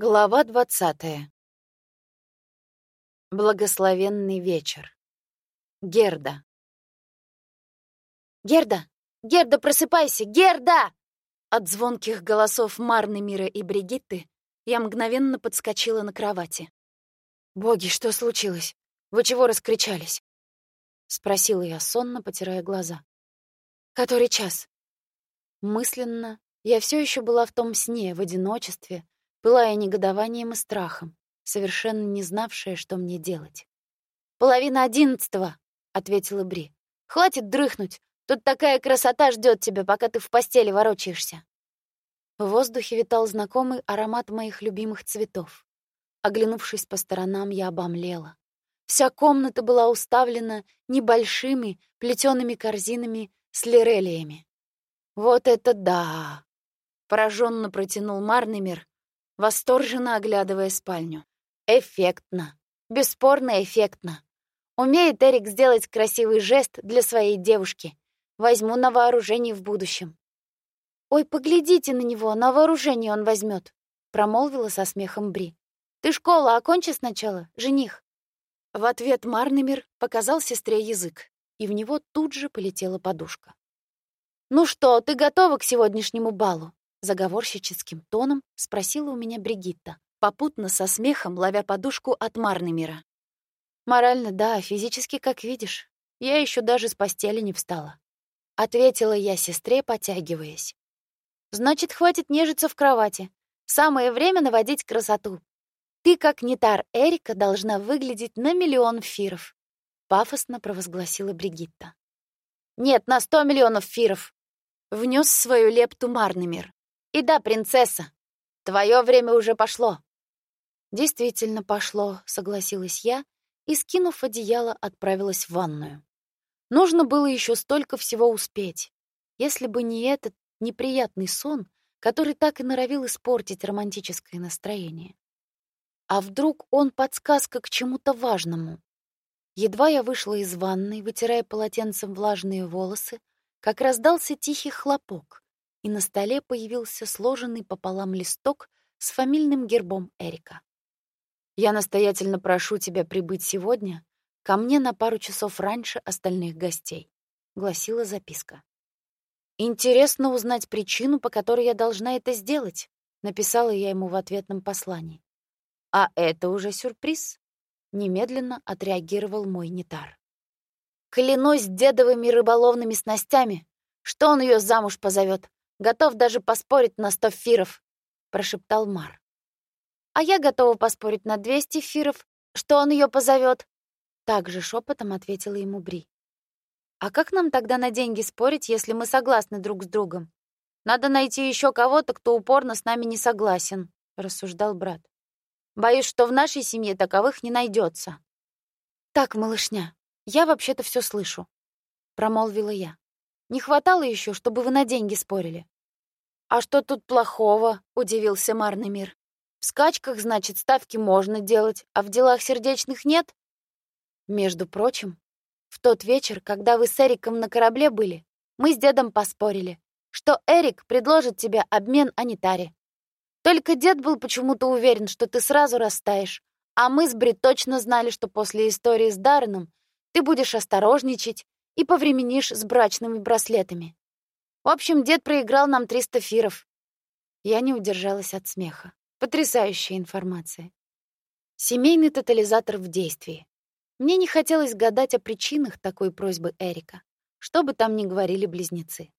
Глава двадцатая. Благословенный вечер. Герда. Герда! Герда, просыпайся! Герда! От звонких голосов Марны, Мира и Бригитты я мгновенно подскочила на кровати. «Боги, что случилось? Вы чего раскричались?» — спросила я сонно, потирая глаза. «Который час?» Мысленно я все еще была в том сне, в одиночестве, пылая негодованием и страхом, совершенно не знавшая, что мне делать. «Половина одиннадцатого», — ответила Бри. «Хватит дрыхнуть. Тут такая красота ждет тебя, пока ты в постели ворочаешься». В воздухе витал знакомый аромат моих любимых цветов. Оглянувшись по сторонам, я обомлела. Вся комната была уставлена небольшими плетеными корзинами с лирелиями. «Вот это да!» — пораженно протянул Марнемер, восторженно оглядывая спальню. Эффектно. Бесспорно эффектно. Умеет Эрик сделать красивый жест для своей девушки. Возьму на вооружение в будущем. Ой, поглядите на него, на вооружение он возьмет, промолвила со смехом Бри. Ты школу окончи сначала, жених. В ответ Марнемир показал сестре язык, и в него тут же полетела подушка. Ну что, ты готова к сегодняшнему балу? Заговорщическим тоном спросила у меня Бригитта, попутно со смехом ловя подушку от Марнемира. Морально, да, физически, как видишь. Я еще даже с постели не встала, ответила я сестре, потягиваясь. Значит, хватит нежиться в кровати. Самое время наводить красоту. Ты, как нетар Эрика, должна выглядеть на миллион фиров, пафосно провозгласила Бригитта. Нет, на сто миллионов фиров. Внес свою лепту Марнемир. И да, принцесса, твое время уже пошло. Действительно пошло, согласилась я и, скинув одеяло, отправилась в ванную. Нужно было еще столько всего успеть. Если бы не этот неприятный сон, который так и норовил испортить романтическое настроение. А вдруг он подсказка к чему-то важному? Едва я вышла из ванной, вытирая полотенцем влажные волосы, как раздался тихий хлопок, и на столе появился сложенный пополам листок с фамильным гербом Эрика. «Я настоятельно прошу тебя прибыть сегодня ко мне на пару часов раньше остальных гостей», — гласила записка. «Интересно узнать причину, по которой я должна это сделать», — написала я ему в ответном послании. «А это уже сюрприз», — немедленно отреагировал мой нетар. «Клянусь дедовыми рыболовными снастями, что он ее замуж позовет, Готов даже поспорить на сто фиров, прошептал Мар. А я готова поспорить на двести фиров, что он ее позовет. Также шепотом ответила ему Бри. А как нам тогда на деньги спорить, если мы согласны друг с другом? Надо найти еще кого-то, кто упорно с нами не согласен, рассуждал брат. Боюсь, что в нашей семье таковых не найдется. Так, малышня, я вообще-то все слышу, промолвила я. Не хватало еще, чтобы вы на деньги спорили. А что тут плохого? удивился Марный мир. В скачках, значит, ставки можно делать, а в делах сердечных нет? Между прочим, в тот вечер, когда вы с Эриком на корабле были, мы с дедом поспорили, что Эрик предложит тебе обмен Анитаре. Только дед был почему-то уверен, что ты сразу растаешь, а мы с Брит точно знали, что после истории с Дарреном ты будешь осторожничать и повременишь с брачными браслетами. В общем, дед проиграл нам 300 фиров. Я не удержалась от смеха. Потрясающая информация. Семейный тотализатор в действии. Мне не хотелось гадать о причинах такой просьбы Эрика, что бы там ни говорили близнецы.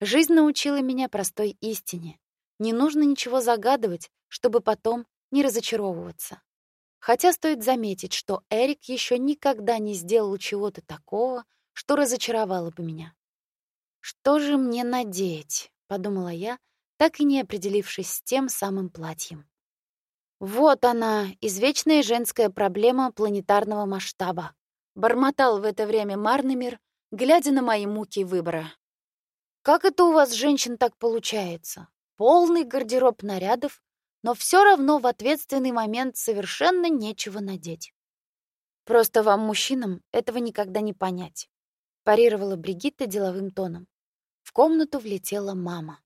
Жизнь научила меня простой истине. Не нужно ничего загадывать, чтобы потом не разочаровываться. Хотя стоит заметить, что Эрик еще никогда не сделал чего-то такого, что разочаровало бы меня. Что же мне надеть, подумала я, так и не определившись с тем самым платьем. Вот она, извечная женская проблема планетарного масштаба. Бормотал в это время Марнемир, глядя на мои муки выбора. Как это у вас, женщин, так получается? Полный гардероб нарядов, но все равно в ответственный момент совершенно нечего надеть. Просто вам, мужчинам, этого никогда не понять парировала Бригитта деловым тоном. В комнату влетела мама.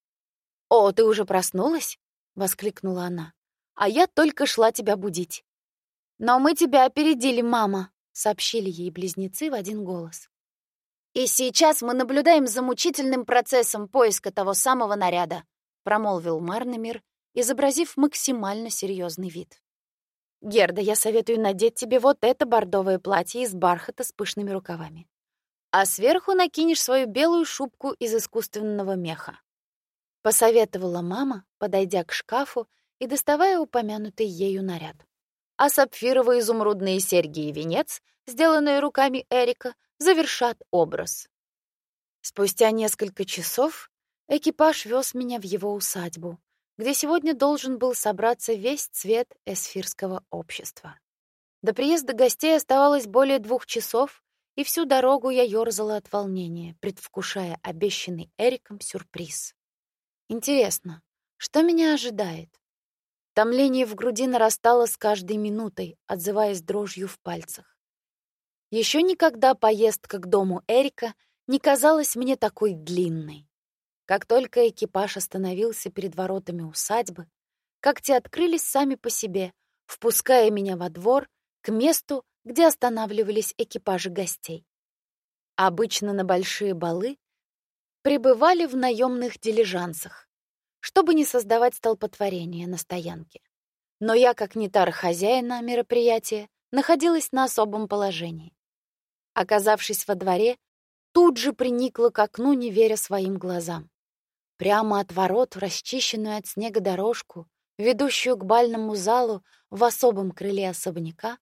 "О, ты уже проснулась?" воскликнула она. а я только шла тебя будить. Но мы тебя опередили, мама, сообщили ей близнецы в один голос. И сейчас мы наблюдаем за мучительным процессом поиска того самого наряда, промолвил Марнемир, изобразив максимально серьезный вид. Герда, я советую надеть тебе вот это бордовое платье из бархата с пышными рукавами. А сверху накинешь свою белую шубку из искусственного меха. Посоветовала мама, подойдя к шкафу и доставая упомянутый ею наряд. А сапфировые изумрудные серьги и венец, сделанные руками Эрика, завершат образ. Спустя несколько часов экипаж вез меня в его усадьбу, где сегодня должен был собраться весь цвет эсфирского общества. До приезда гостей оставалось более двух часов, и всю дорогу я ёрзала от волнения, предвкушая обещанный Эриком сюрприз. Интересно, что меня ожидает? Томление в груди нарастало с каждой минутой, отзываясь дрожью в пальцах. Еще никогда поездка к дому Эрика не казалась мне такой длинной. Как только экипаж остановился перед воротами усадьбы, как те открылись сами по себе, впуская меня во двор к месту, где останавливались экипажи гостей. Обычно на большие балы прибывали в наемных дилижансах, чтобы не создавать столпотворения на стоянке. Но я, как нетар хозяина мероприятия, находилась на особом положении. Оказавшись во дворе, тут же приникла к окну, не веря своим глазам. Прямо от ворот в расчищенную от снега дорожку, ведущую к бальному залу в особом крыле особняка,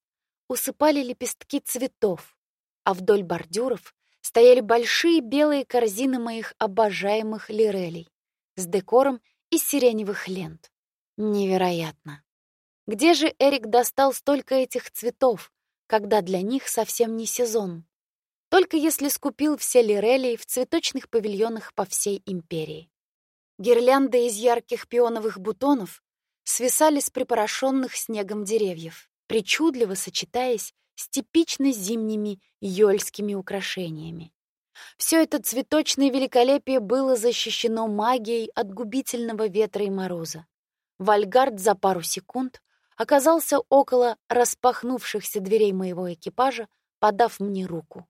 усыпали лепестки цветов, а вдоль бордюров стояли большие белые корзины моих обожаемых лирелей с декором из сиреневых лент. Невероятно. Где же Эрик достал столько этих цветов, когда для них совсем не сезон. Только если скупил все лирелии в цветочных павильонах по всей империи. Гирлянды из ярких пионовых бутонов свисали с припорошенных снегом деревьев, причудливо сочетаясь с типично зимними йольскими украшениями. Все это цветочное великолепие было защищено магией от губительного ветра и мороза. Вальгард за пару секунд оказался около распахнувшихся дверей моего экипажа, подав мне руку.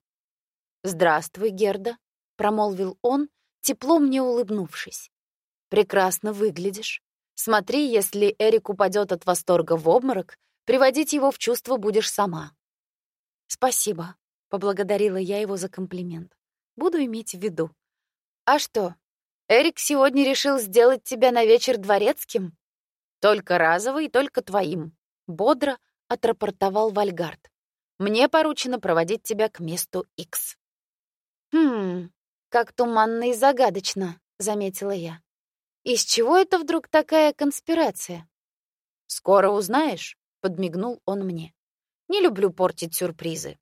«Здравствуй, Герда», — промолвил он, тепло мне улыбнувшись. «Прекрасно выглядишь. Смотри, если Эрик упадет от восторга в обморок, приводить его в чувство будешь сама». «Спасибо», — поблагодарила я его за комплимент. «Буду иметь в виду». «А что, Эрик сегодня решил сделать тебя на вечер дворецким?» Только разовый, только твоим, бодро отрапортовал Вальгард. Мне поручено проводить тебя к месту X. Хм, как туманно и загадочно, заметила я. Из чего это вдруг такая конспирация? Скоро узнаешь, подмигнул он мне. Не люблю портить сюрпризы.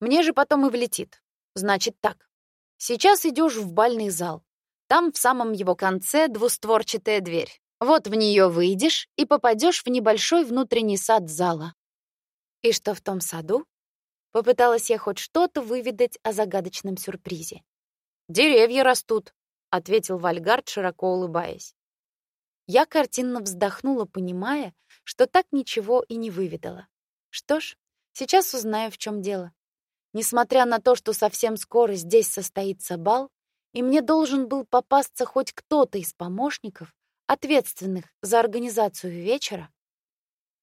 Мне же потом и влетит. Значит так. Сейчас идешь в бальный зал. Там в самом его конце двустворчатая дверь. Вот в нее выйдешь и попадешь в небольшой внутренний сад зала. И что в том саду? Попыталась я хоть что-то выведать о загадочном сюрпризе. Деревья растут, ответил Вальгард, широко улыбаясь. Я картинно вздохнула, понимая, что так ничего и не выведала. Что ж, сейчас узнаю, в чем дело. Несмотря на то, что совсем скоро здесь состоится бал, и мне должен был попасться хоть кто-то из помощников, ответственных за организацию вечера,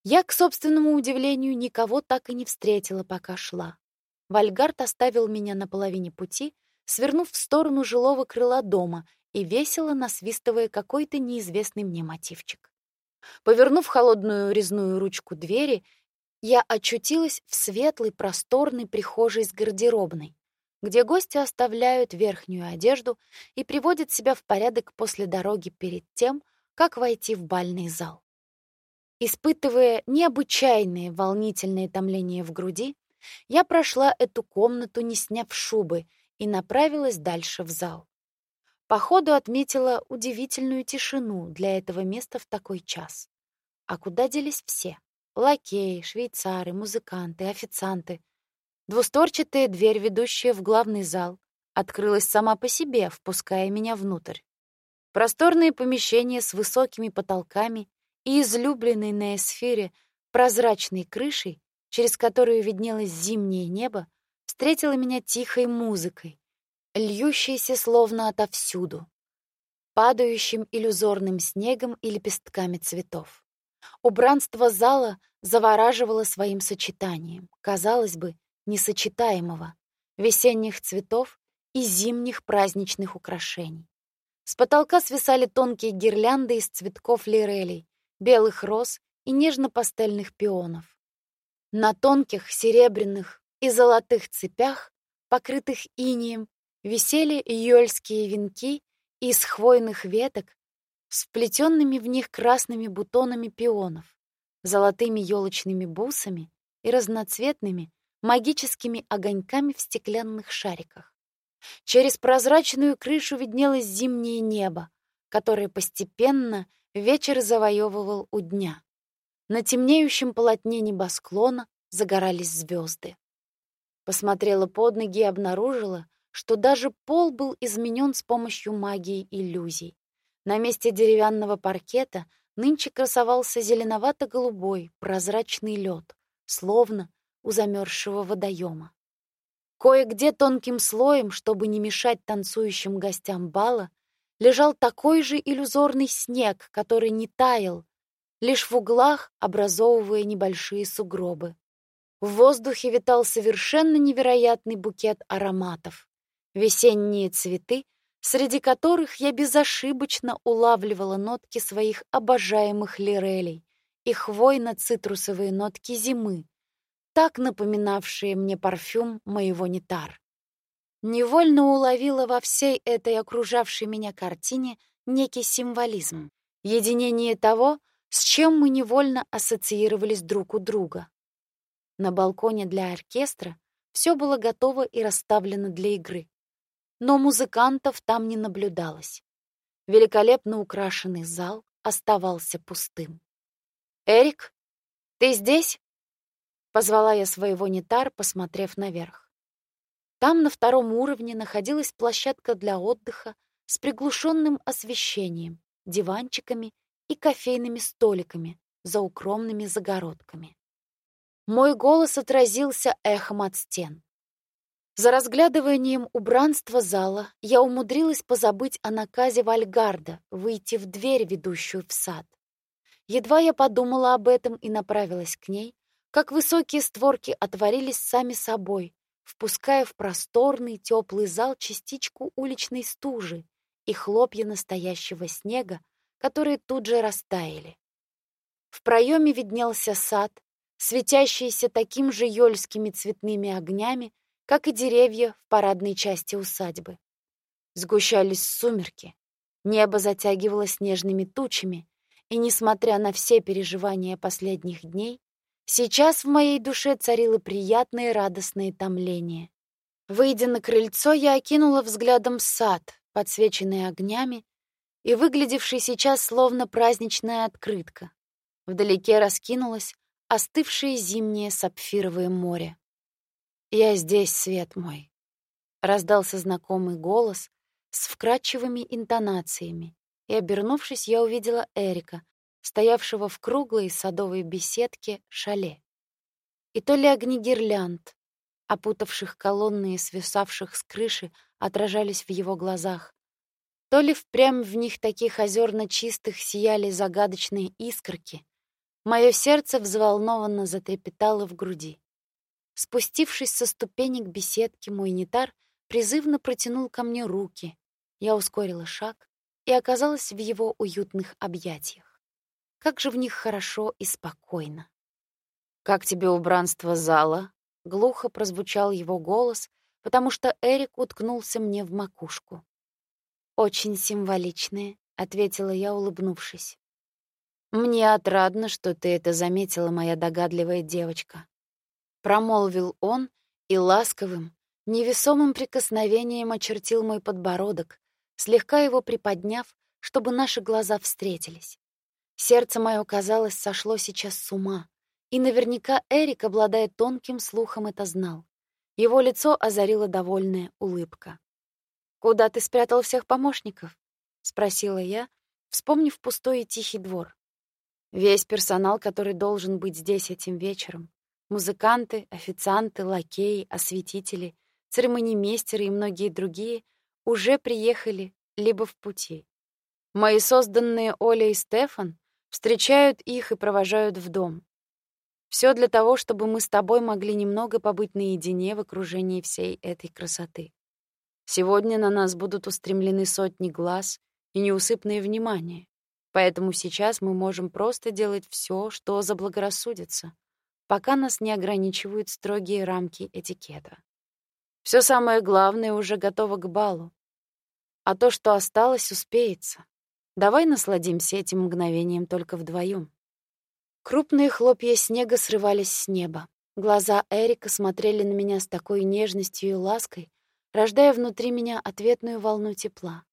я, к собственному удивлению, никого так и не встретила, пока шла. Вальгард оставил меня на половине пути, свернув в сторону жилого крыла дома и весело насвистывая какой-то неизвестный мне мотивчик. Повернув холодную резную ручку двери, я очутилась в светлой, просторной прихожей с гардеробной, где гости оставляют верхнюю одежду и приводят себя в порядок после дороги перед тем, как войти в бальный зал. Испытывая необычайные волнительные томления в груди, я прошла эту комнату, не сняв шубы, и направилась дальше в зал. По ходу отметила удивительную тишину для этого места в такой час. А куда делись все? Лакеи, швейцары, музыканты, официанты. Двусторчатая дверь, ведущая в главный зал, открылась сама по себе, впуская меня внутрь. Просторные помещения с высокими потолками и излюбленной на эсфире прозрачной крышей, через которую виднелось зимнее небо, встретила меня тихой музыкой, льющейся словно отовсюду, падающим иллюзорным снегом и лепестками цветов. Убранство зала завораживало своим сочетанием, казалось бы, несочетаемого, весенних цветов и зимних праздничных украшений. С потолка свисали тонкие гирлянды из цветков лирелей, белых роз и нежно-пастельных пионов. На тонких серебряных и золотых цепях, покрытых инием, висели июльские венки из хвойных веток с вплетенными в них красными бутонами пионов, золотыми елочными бусами и разноцветными магическими огоньками в стеклянных шариках. Через прозрачную крышу виднелось зимнее небо, которое постепенно вечер завоевывал у дня. На темнеющем полотне небосклона загорались звезды. Посмотрела под ноги и обнаружила, что даже пол был изменен с помощью магии иллюзий. На месте деревянного паркета нынче красовался зеленовато-голубой прозрачный лед, словно у замерзшего водоема. Кое-где тонким слоем, чтобы не мешать танцующим гостям бала, лежал такой же иллюзорный снег, который не таял, лишь в углах образовывая небольшие сугробы. В воздухе витал совершенно невероятный букет ароматов. Весенние цветы, среди которых я безошибочно улавливала нотки своих обожаемых лирелей и хвойно-цитрусовые нотки зимы, так напоминавшие мне парфюм моего нетар. Невольно уловила во всей этой окружавшей меня картине некий символизм, единение того, с чем мы невольно ассоциировались друг у друга. На балконе для оркестра все было готово и расставлено для игры. Но музыкантов там не наблюдалось. Великолепно украшенный зал оставался пустым. «Эрик, ты здесь?» Позвала я своего нетар, посмотрев наверх. Там на втором уровне находилась площадка для отдыха с приглушенным освещением, диванчиками и кофейными столиками за укромными загородками. Мой голос отразился эхом от стен. За разглядыванием убранства зала я умудрилась позабыть о наказе Вальгарда выйти в дверь, ведущую в сад. Едва я подумала об этом и направилась к ней, как высокие створки отворились сами собой, впуская в просторный теплый зал частичку уличной стужи и хлопья настоящего снега, которые тут же растаяли. В проеме виднелся сад, светящийся таким же ёльскими цветными огнями, как и деревья в парадной части усадьбы. Сгущались сумерки, небо затягивалось снежными тучами, и, несмотря на все переживания последних дней, сейчас в моей душе царило приятное радостное томление. Выйдя на крыльцо, я окинула взглядом сад, подсвеченный огнями, и выглядевший сейчас словно праздничная открытка. Вдалеке раскинулось остывшее зимнее сапфировое море. «Я здесь, свет мой», — раздался знакомый голос с вкрадчивыми интонациями, и, обернувшись, я увидела Эрика, стоявшего в круглой садовой беседке шале. И то ли огни гирлянд, опутавших колонны и свисавших с крыши, отражались в его глазах, то ли впрямь в них таких озерно чистых сияли загадочные искорки. Мое сердце взволнованно затрепетало в груди. Спустившись со ступенек беседки, мой нетар призывно протянул ко мне руки. Я ускорила шаг и оказалась в его уютных объятиях. Как же в них хорошо и спокойно. «Как тебе убранство зала?» — глухо прозвучал его голос, потому что Эрик уткнулся мне в макушку. «Очень символичные», — ответила я, улыбнувшись. «Мне отрадно, что ты это заметила, моя догадливая девочка», — промолвил он и ласковым, невесомым прикосновением очертил мой подбородок, слегка его приподняв, чтобы наши глаза встретились. Сердце мое, казалось, сошло сейчас с ума, и наверняка Эрик, обладая тонким слухом, это знал. Его лицо озарила довольная улыбка. «Куда ты спрятал всех помощников?» — спросила я, вспомнив пустой и тихий двор. Весь персонал, который должен быть здесь этим вечером. Музыканты, официанты, лакеи, осветители, церемонимейстеры и многие другие уже приехали либо в пути. Мои созданные Оля и Стефан встречают их и провожают в дом. Все для того, чтобы мы с тобой могли немного побыть наедине в окружении всей этой красоты. Сегодня на нас будут устремлены сотни глаз и неусыпное внимание. Поэтому сейчас мы можем просто делать все, что заблагорассудится, пока нас не ограничивают строгие рамки этикета. Все самое главное уже готово к балу. А то, что осталось, успеется. Давай насладимся этим мгновением только вдвоем. Крупные хлопья снега срывались с неба. Глаза Эрика смотрели на меня с такой нежностью и лаской, рождая внутри меня ответную волну тепла.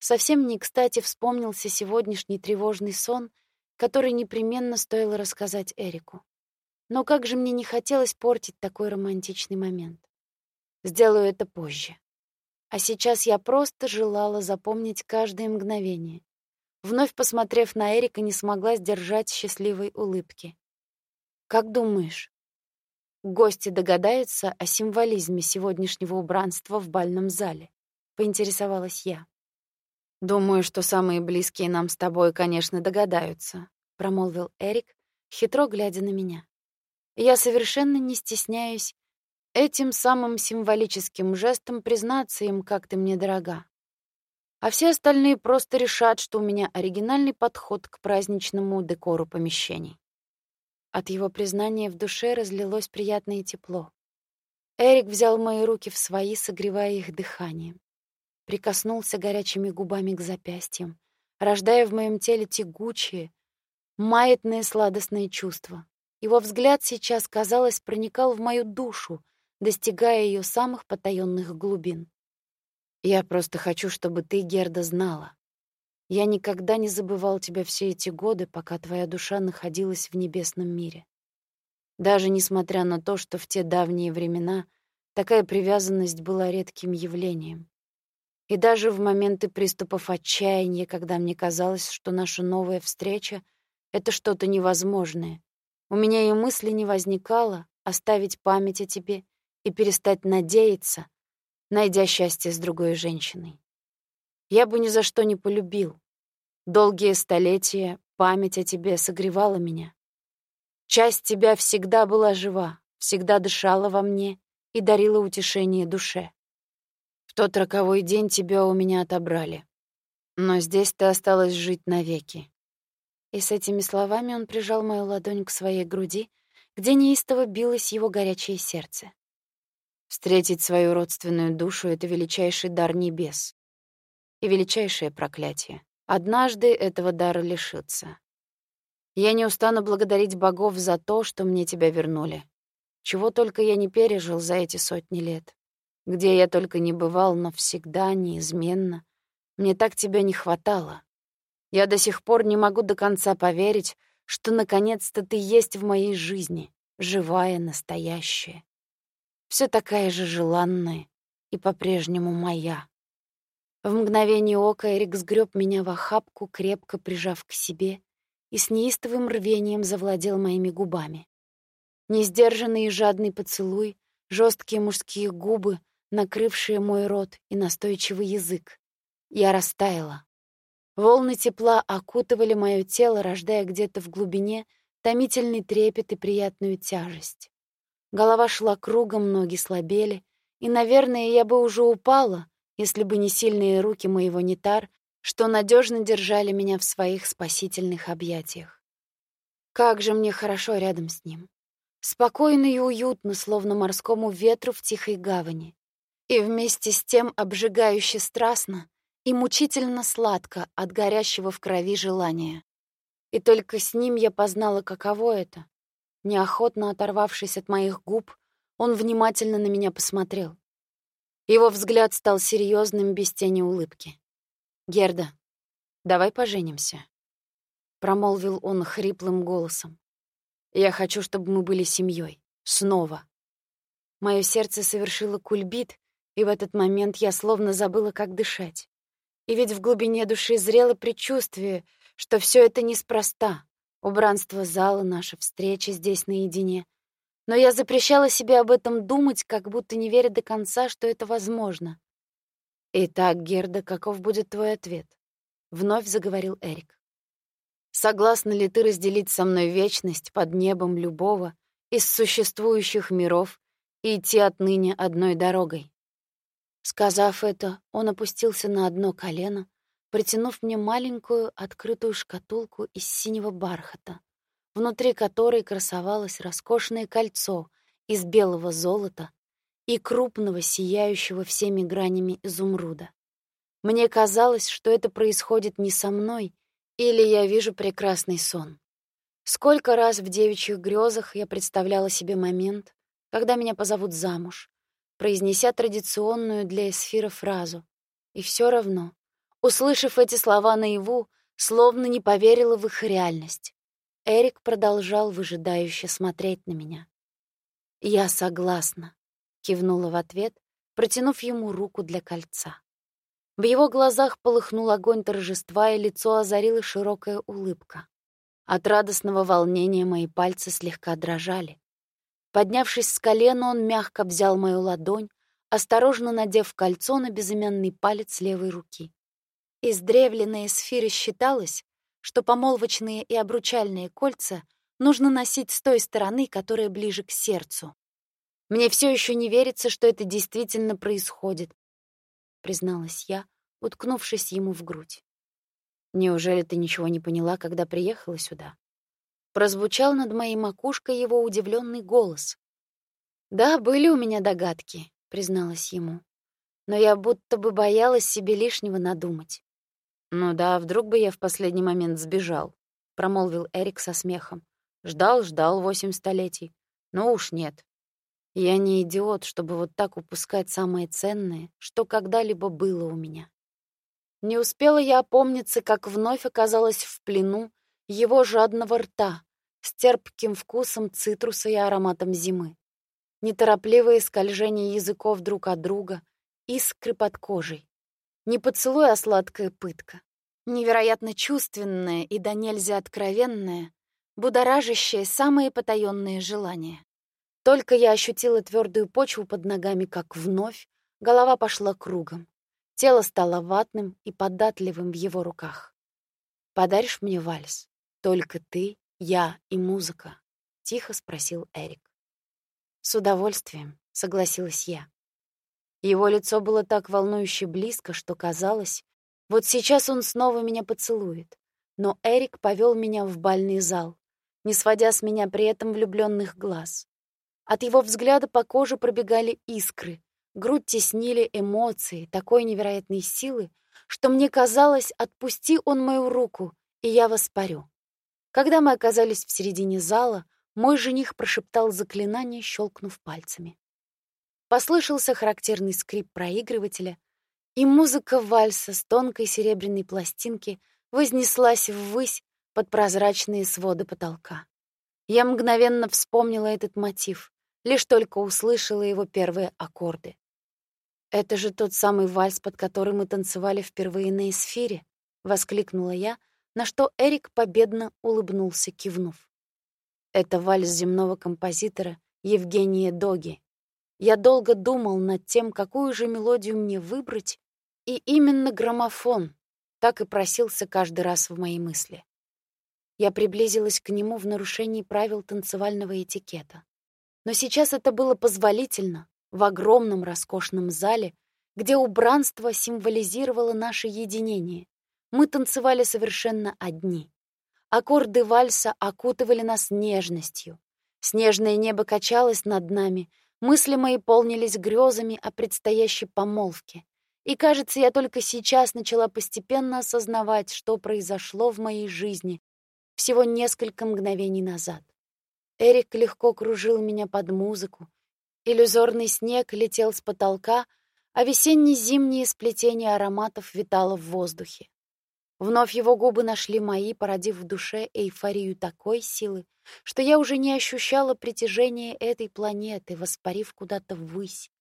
Совсем не кстати вспомнился сегодняшний тревожный сон, который непременно стоило рассказать Эрику. Но как же мне не хотелось портить такой романтичный момент. Сделаю это позже. А сейчас я просто желала запомнить каждое мгновение. Вновь посмотрев на Эрика, не смогла сдержать счастливой улыбки. Как думаешь, гости догадаются о символизме сегодняшнего убранства в бальном зале? поинтересовалась я. Думаю, что самые близкие нам с тобой, конечно, догадаются, промолвил Эрик, хитро глядя на меня. Я совершенно не стесняюсь этим самым символическим жестом признаться им, как ты мне дорога. А все остальные просто решат, что у меня оригинальный подход к праздничному декору помещений. От его признания в душе разлилось приятное тепло. Эрик взял мои руки в свои, согревая их дыханием прикоснулся горячими губами к запястьям, рождая в моем теле тягучие, маятные сладостные чувства. Его взгляд сейчас, казалось, проникал в мою душу, достигая ее самых потаенных глубин. Я просто хочу, чтобы ты, Герда, знала. Я никогда не забывал тебя все эти годы, пока твоя душа находилась в небесном мире. Даже несмотря на то, что в те давние времена такая привязанность была редким явлением. И даже в моменты приступов отчаяния, когда мне казалось, что наша новая встреча — это что-то невозможное, у меня и мысли не возникало оставить память о тебе и перестать надеяться, найдя счастье с другой женщиной. Я бы ни за что не полюбил. Долгие столетия память о тебе согревала меня. Часть тебя всегда была жива, всегда дышала во мне и дарила утешение душе. В тот роковой день тебя у меня отобрали. Но здесь ты осталась жить навеки. И с этими словами он прижал мою ладонь к своей груди, где неистово билось его горячее сердце. Встретить свою родственную душу — это величайший дар небес и величайшее проклятие. Однажды этого дара лишиться. Я не устану благодарить богов за то, что мне тебя вернули. Чего только я не пережил за эти сотни лет. Где я только не бывал, но всегда, неизменно. Мне так тебя не хватало. Я до сих пор не могу до конца поверить, что наконец-то ты есть в моей жизни, живая, настоящая. Все такая же желанная и по-прежнему моя. В мгновение ока Эрик сгреб меня в охапку, крепко прижав к себе, и с неистовым рвением завладел моими губами. Несдержанный и жадный поцелуй, жесткие мужские губы — накрывшие мой рот и настойчивый язык. Я растаяла. Волны тепла окутывали мое тело, рождая где-то в глубине томительный трепет и приятную тяжесть. Голова шла кругом, ноги слабели, и, наверное, я бы уже упала, если бы не сильные руки моего нетар, что надежно держали меня в своих спасительных объятиях. Как же мне хорошо рядом с ним. Спокойно и уютно, словно морскому ветру в тихой гавани и вместе с тем обжигающе страстно и мучительно сладко от горящего в крови желания. И только с ним я познала, каково это. Неохотно оторвавшись от моих губ, он внимательно на меня посмотрел. Его взгляд стал серьезным без тени улыбки. «Герда, давай поженимся», — промолвил он хриплым голосом. «Я хочу, чтобы мы были семьей. Снова». Мое сердце совершило кульбит, и в этот момент я словно забыла, как дышать. И ведь в глубине души зрело предчувствие, что все это неспроста, убранство зала, наша встреча здесь наедине. Но я запрещала себе об этом думать, как будто не веря до конца, что это возможно. «Итак, Герда, каков будет твой ответ?» — вновь заговорил Эрик. «Согласна ли ты разделить со мной вечность под небом любого из существующих миров и идти отныне одной дорогой?» Сказав это, он опустился на одно колено, протянув мне маленькую открытую шкатулку из синего бархата, внутри которой красовалось роскошное кольцо из белого золота и крупного, сияющего всеми гранями изумруда. Мне казалось, что это происходит не со мной, или я вижу прекрасный сон. Сколько раз в девичьих грезах я представляла себе момент, когда меня позовут замуж, произнеся традиционную для эсфира фразу. И все равно, услышав эти слова наяву, словно не поверила в их реальность. Эрик продолжал выжидающе смотреть на меня. «Я согласна», — кивнула в ответ, протянув ему руку для кольца. В его глазах полыхнул огонь торжества, и лицо озарила широкая улыбка. От радостного волнения мои пальцы слегка дрожали. Поднявшись с колена, он мягко взял мою ладонь, осторожно надев кольцо на безымянный палец левой руки. Из древленной сферы считалось, что помолвочные и обручальные кольца нужно носить с той стороны, которая ближе к сердцу. Мне все еще не верится, что это действительно происходит, призналась я, уткнувшись ему в грудь. Неужели ты ничего не поняла, когда приехала сюда? Прозвучал над моей макушкой его удивленный голос. Да, были у меня догадки, призналась ему. Но я будто бы боялась себе лишнего надумать. Ну да, вдруг бы я в последний момент сбежал, промолвил Эрик со смехом. Ждал, ждал восемь столетий. Но уж нет. Я не идиот, чтобы вот так упускать самое ценное, что когда-либо было у меня. Не успела я опомниться, как вновь оказалась в плену его жадного рта с терпким вкусом цитруса и ароматом зимы. Неторопливые скольжения языков друг от друга, искры под кожей. Не поцелуй, а сладкая пытка. Невероятно чувственная и до нельзя откровенная, будоражащая самые потаённые желания. Только я ощутила твердую почву под ногами, как вновь голова пошла кругом. Тело стало ватным и податливым в его руках. «Подаришь мне вальс?» «Только ты, я и музыка?» — тихо спросил Эрик. «С удовольствием», — согласилась я. Его лицо было так волнующе близко, что казалось, вот сейчас он снова меня поцелует. Но Эрик повел меня в бальный зал, не сводя с меня при этом влюбленных глаз. От его взгляда по коже пробегали искры, грудь теснили эмоции такой невероятной силы, что мне казалось, отпусти он мою руку, и я воспарю. Когда мы оказались в середине зала, мой жених прошептал заклинание, щелкнув пальцами. Послышался характерный скрип проигрывателя, и музыка вальса с тонкой серебряной пластинки вознеслась ввысь под прозрачные своды потолка. Я мгновенно вспомнила этот мотив, лишь только услышала его первые аккорды. «Это же тот самый вальс, под который мы танцевали впервые на эсфире!» — воскликнула я, на что Эрик победно улыбнулся, кивнув. Это вальс земного композитора Евгения Доги. Я долго думал над тем, какую же мелодию мне выбрать, и именно граммофон так и просился каждый раз в мои мысли. Я приблизилась к нему в нарушении правил танцевального этикета. Но сейчас это было позволительно в огромном роскошном зале, где убранство символизировало наше единение, мы танцевали совершенно одни. Аккорды вальса окутывали нас нежностью. Снежное небо качалось над нами, мысли мои полнились грезами о предстоящей помолвке. И, кажется, я только сейчас начала постепенно осознавать, что произошло в моей жизни всего несколько мгновений назад. Эрик легко кружил меня под музыку, иллюзорный снег летел с потолка, а весенне-зимнее сплетение ароматов витало в воздухе. Вновь его губы нашли мои, породив в душе эйфорию такой силы, что я уже не ощущала притяжения этой планеты, воспарив куда-то ввысь.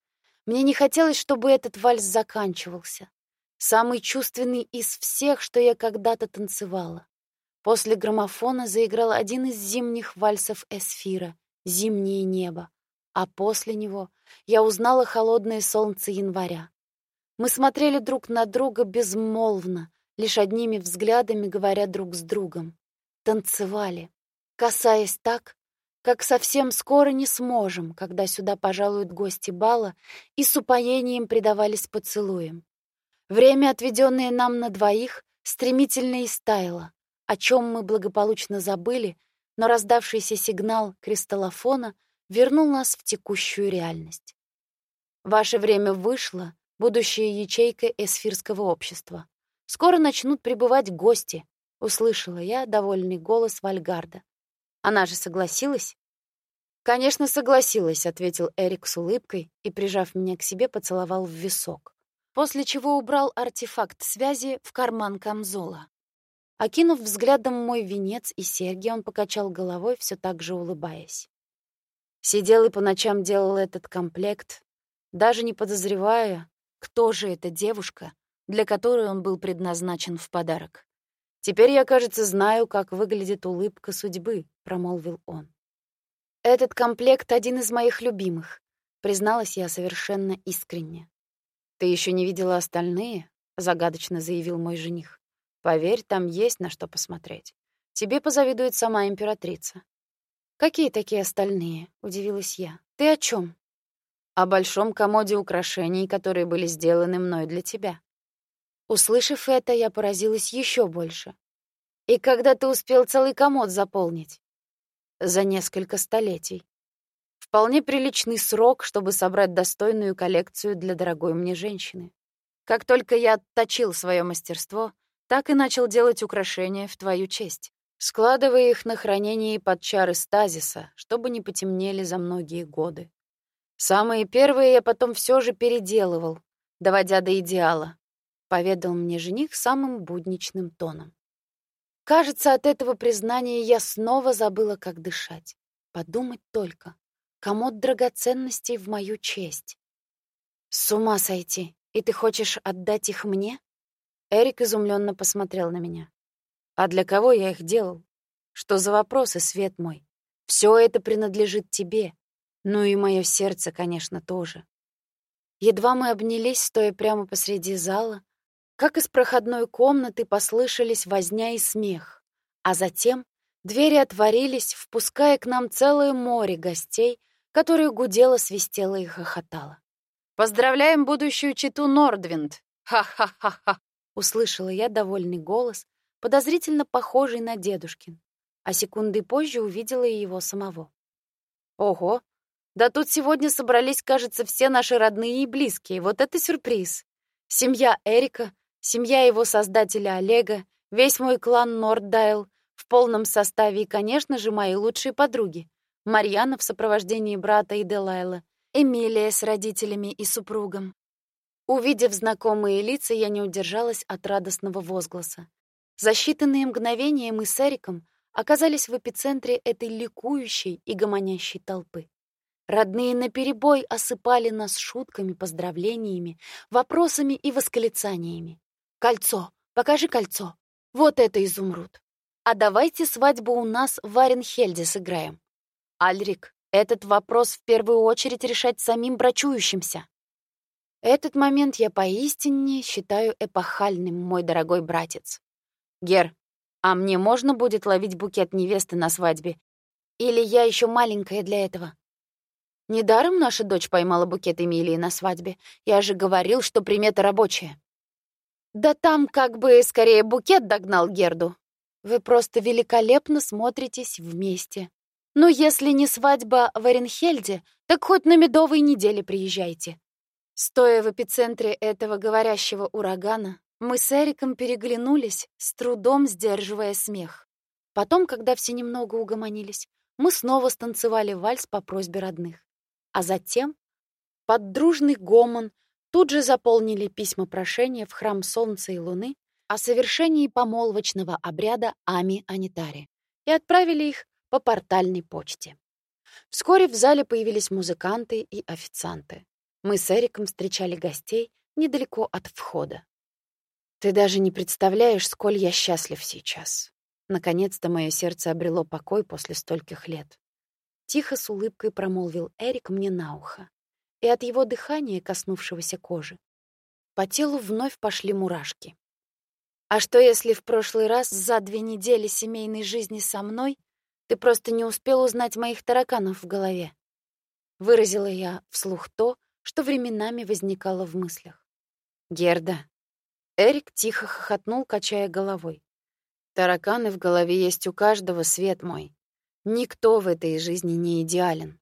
Мне не хотелось, чтобы этот вальс заканчивался. Самый чувственный из всех, что я когда-то танцевала. После граммофона заиграл один из зимних вальсов Эсфира «Зимнее небо», а после него я узнала холодное солнце января. Мы смотрели друг на друга безмолвно, лишь одними взглядами говоря друг с другом. Танцевали, касаясь так, как совсем скоро не сможем, когда сюда пожалуют гости бала, и с упоением предавались поцелуям. Время, отведенное нам на двоих, стремительно истаяло, о чем мы благополучно забыли, но раздавшийся сигнал кристаллофона вернул нас в текущую реальность. Ваше время вышло, будущая ячейка эсфирского общества. Скоро начнут прибывать гости, услышала я довольный голос Вальгарда. Она же согласилась? Конечно, согласилась, ответил Эрик с улыбкой и, прижав меня к себе, поцеловал в висок, после чего убрал артефакт связи в карман камзола. Окинув взглядом мой венец и серьги, он покачал головой, все так же улыбаясь. Сидел и по ночам делал этот комплект, даже не подозревая, кто же эта девушка, для которой он был предназначен в подарок. «Теперь я, кажется, знаю, как выглядит улыбка судьбы», — промолвил он. «Этот комплект — один из моих любимых», — призналась я совершенно искренне. «Ты еще не видела остальные?» — загадочно заявил мой жених. «Поверь, там есть на что посмотреть. Тебе позавидует сама императрица». «Какие такие остальные?» — удивилась я. «Ты о чем? «О большом комоде украшений, которые были сделаны мной для тебя». Услышав это, я поразилась еще больше. И когда ты успел целый комод заполнить? За несколько столетий. Вполне приличный срок, чтобы собрать достойную коллекцию для дорогой мне женщины. Как только я отточил свое мастерство, так и начал делать украшения в твою честь, складывая их на хранение под чары стазиса, чтобы не потемнели за многие годы. Самые первые я потом все же переделывал, доводя до идеала, поведал мне жених самым будничным тоном. Кажется, от этого признания я снова забыла, как дышать. Подумать только. Комод драгоценностей в мою честь. С ума сойти. И ты хочешь отдать их мне? Эрик изумленно посмотрел на меня. А для кого я их делал? Что за вопросы, свет мой? Все это принадлежит тебе. Ну и мое сердце, конечно, тоже. Едва мы обнялись, стоя прямо посреди зала, как из проходной комнаты послышались возня и смех, а затем двери отворились, впуская к нам целое море гостей, которые гудело, свистело и хохотало. «Поздравляем будущую читу Нордвинд! Ха-ха-ха-ха!» Услышала я довольный голос, подозрительно похожий на дедушкин, а секунды позже увидела и его самого. «Ого! Да тут сегодня собрались, кажется, все наши родные и близкие. Вот это сюрприз! Семья Эрика, Семья его создателя Олега, весь мой клан Норддайл в полном составе и, конечно же, мои лучшие подруги. Марьяна в сопровождении брата и Делайла, Эмилия с родителями и супругом. Увидев знакомые лица, я не удержалась от радостного возгласа. За считанные мгновения мы с Эриком оказались в эпицентре этой ликующей и гомонящей толпы. Родные наперебой осыпали нас шутками, поздравлениями, вопросами и восклицаниями. Кольцо. Покажи кольцо. Вот это изумруд. А давайте свадьбу у нас в Варенхельде сыграем. Альрик, этот вопрос в первую очередь решать самим брачующимся. Этот момент я поистине считаю эпохальным, мой дорогой братец. Гер, а мне можно будет ловить букет невесты на свадьбе? Или я еще маленькая для этого? Недаром наша дочь поймала букет Эмилии на свадьбе. Я же говорил, что примета рабочая. Да там как бы скорее букет догнал Герду. Вы просто великолепно смотритесь вместе. Но если не свадьба в Оренхельде, так хоть на медовой неделе приезжайте. Стоя в эпицентре этого говорящего урагана, мы с Эриком переглянулись, с трудом сдерживая смех. Потом, когда все немного угомонились, мы снова станцевали вальс по просьбе родных. А затем, под дружный гомон, тут же заполнили письма прошения в храм Солнца и Луны о совершении помолвочного обряда Ами Анитари и отправили их по портальной почте. Вскоре в зале появились музыканты и официанты. Мы с Эриком встречали гостей недалеко от входа. «Ты даже не представляешь, сколь я счастлив сейчас. Наконец-то мое сердце обрело покой после стольких лет. Тихо с улыбкой промолвил Эрик мне на ухо, и от его дыхания, коснувшегося кожи, по телу вновь пошли мурашки. А что если в прошлый раз за две недели семейной жизни со мной ты просто не успел узнать моих тараканов в голове? Выразила я вслух то, что временами возникало в мыслях. Герда. Эрик тихо хохотнул, качая головой. Тараканы в голове есть у каждого, свет мой. Никто в этой жизни не идеален.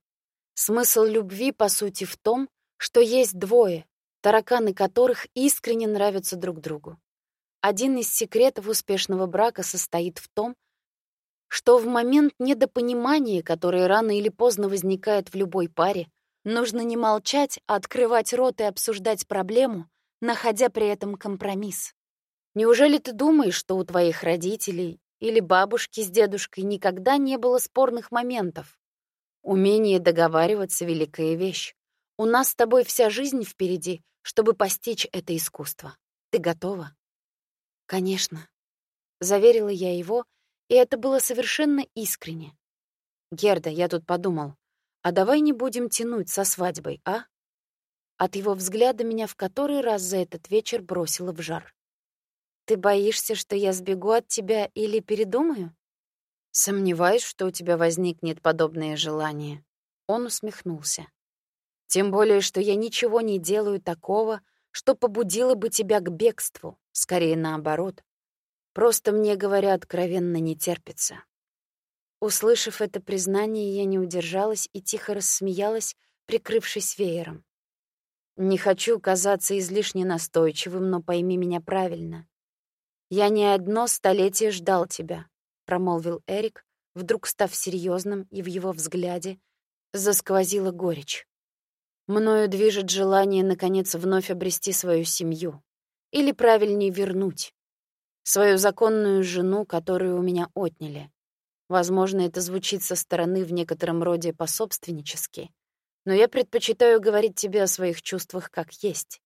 Смысл любви, по сути, в том, что есть двое, тараканы которых искренне нравятся друг другу. Один из секретов успешного брака состоит в том, что в момент недопонимания, которое рано или поздно возникает в любой паре, нужно не молчать, а открывать рот и обсуждать проблему, находя при этом компромисс. Неужели ты думаешь, что у твоих родителей или бабушки с дедушкой никогда не было спорных моментов? Умение договариваться — великая вещь. У нас с тобой вся жизнь впереди, чтобы постичь это искусство. Ты готова? Конечно. Заверила я его, и это было совершенно искренне. Герда, я тут подумал, а давай не будем тянуть со свадьбой, а? От его взгляда меня в который раз за этот вечер бросило в жар. Ты боишься, что я сбегу от тебя или передумаю? Сомневаюсь, что у тебя возникнет подобное желание. Он усмехнулся. Тем более, что я ничего не делаю такого, что побудило бы тебя к бегству, скорее наоборот. Просто мне, говоря откровенно, не терпится. Услышав это признание, я не удержалась и тихо рассмеялась, прикрывшись веером. Не хочу казаться излишне настойчивым, но пойми меня правильно. «Я не одно столетие ждал тебя», — промолвил Эрик, вдруг став серьезным, и в его взгляде засквозила горечь. «Мною движет желание, наконец, вновь обрести свою семью. Или, правильнее, вернуть. Свою законную жену, которую у меня отняли. Возможно, это звучит со стороны в некотором роде пособственнически, но я предпочитаю говорить тебе о своих чувствах как есть».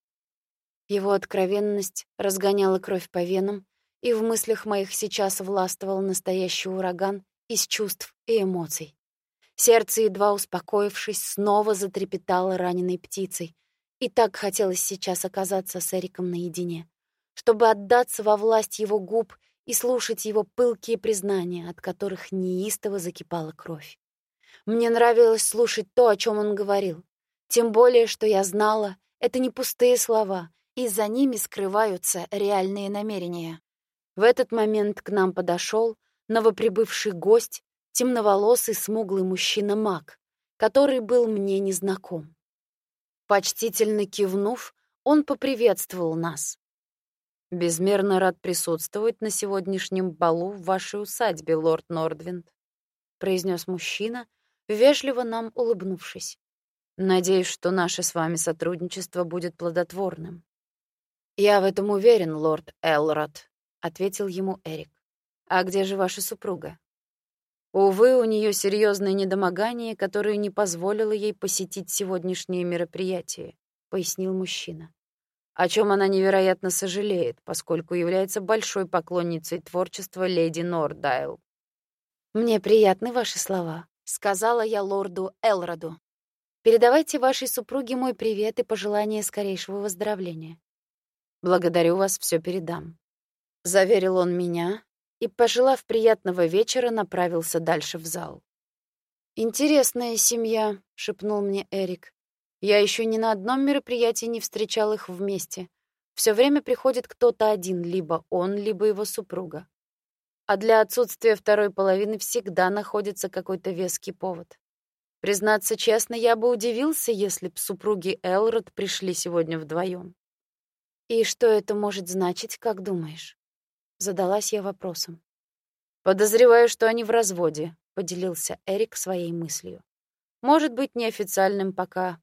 Его откровенность разгоняла кровь по венам, и в мыслях моих сейчас властвовал настоящий ураган из чувств и эмоций. Сердце, едва успокоившись, снова затрепетало раненой птицей, и так хотелось сейчас оказаться с Эриком наедине, чтобы отдаться во власть его губ и слушать его пылкие признания, от которых неистово закипала кровь. Мне нравилось слушать то, о чем он говорил, тем более, что я знала, это не пустые слова, и за ними скрываются реальные намерения. В этот момент к нам подошел новоприбывший гость, темноволосый смуглый мужчина-маг, который был мне незнаком. Почтительно кивнув, он поприветствовал нас. «Безмерно рад присутствовать на сегодняшнем балу в вашей усадьбе, лорд Нордвинд», — произнес мужчина, вежливо нам улыбнувшись. «Надеюсь, что наше с вами сотрудничество будет плодотворным». «Я в этом уверен, лорд Элрод», ответил ему Эрик. А где же ваша супруга? Увы, у нее серьезное недомогание, которое не позволило ей посетить сегодняшнее мероприятие, пояснил мужчина. О чем она невероятно сожалеет, поскольку является большой поклонницей творчества леди Нордайл. Мне приятны ваши слова, сказала я лорду Элроду. Передавайте вашей супруге мой привет и пожелание скорейшего выздоровления. Благодарю вас, все передам. Заверил он меня и, пожелав приятного вечера, направился дальше в зал. «Интересная семья», — шепнул мне Эрик. «Я еще ни на одном мероприятии не встречал их вместе. Все время приходит кто-то один, либо он, либо его супруга. А для отсутствия второй половины всегда находится какой-то веский повод. Признаться честно, я бы удивился, если б супруги Элрод пришли сегодня вдвоем. И что это может значить, как думаешь? Задалась я вопросом. «Подозреваю, что они в разводе», — поделился Эрик своей мыслью. «Может быть, неофициальным пока.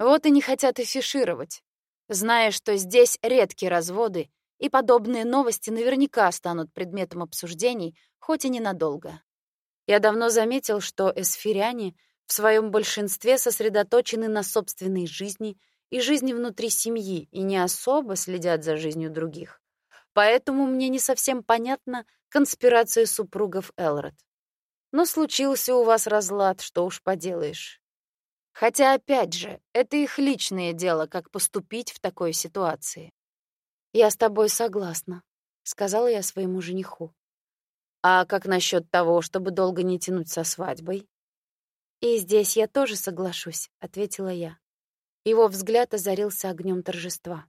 Вот и не хотят афишировать, зная, что здесь редкие разводы, и подобные новости наверняка станут предметом обсуждений, хоть и ненадолго. Я давно заметил, что эсфиряне в своем большинстве сосредоточены на собственной жизни и жизни внутри семьи и не особо следят за жизнью других. Поэтому мне не совсем понятно, конспирация супругов Элрод. Но случился у вас разлад, что уж поделаешь. Хотя, опять же, это их личное дело, как поступить в такой ситуации. «Я с тобой согласна», — сказала я своему жениху. «А как насчет того, чтобы долго не тянуть со свадьбой?» «И здесь я тоже соглашусь», — ответила я. Его взгляд озарился огнем торжества.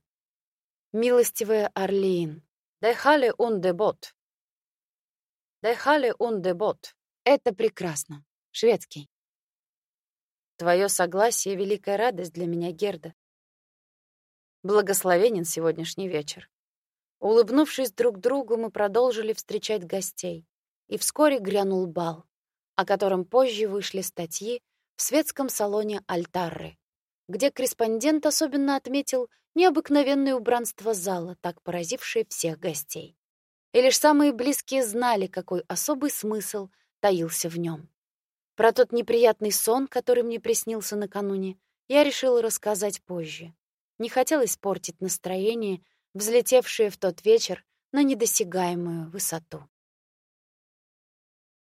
«Милостивая Орлеин, дайхале он дебот. Дайхале он дебот. Это прекрасно. Шведский. Твое согласие — великая радость для меня, Герда. Благословенен сегодняшний вечер. Улыбнувшись друг другу, мы продолжили встречать гостей, и вскоре грянул бал, о котором позже вышли статьи в светском салоне Альтарры, где корреспондент особенно отметил необыкновенное убранство зала, так поразившее всех гостей. И лишь самые близкие знали, какой особый смысл таился в нем. Про тот неприятный сон, который мне приснился накануне, я решила рассказать позже. Не хотелось портить настроение, взлетевшее в тот вечер на недосягаемую высоту.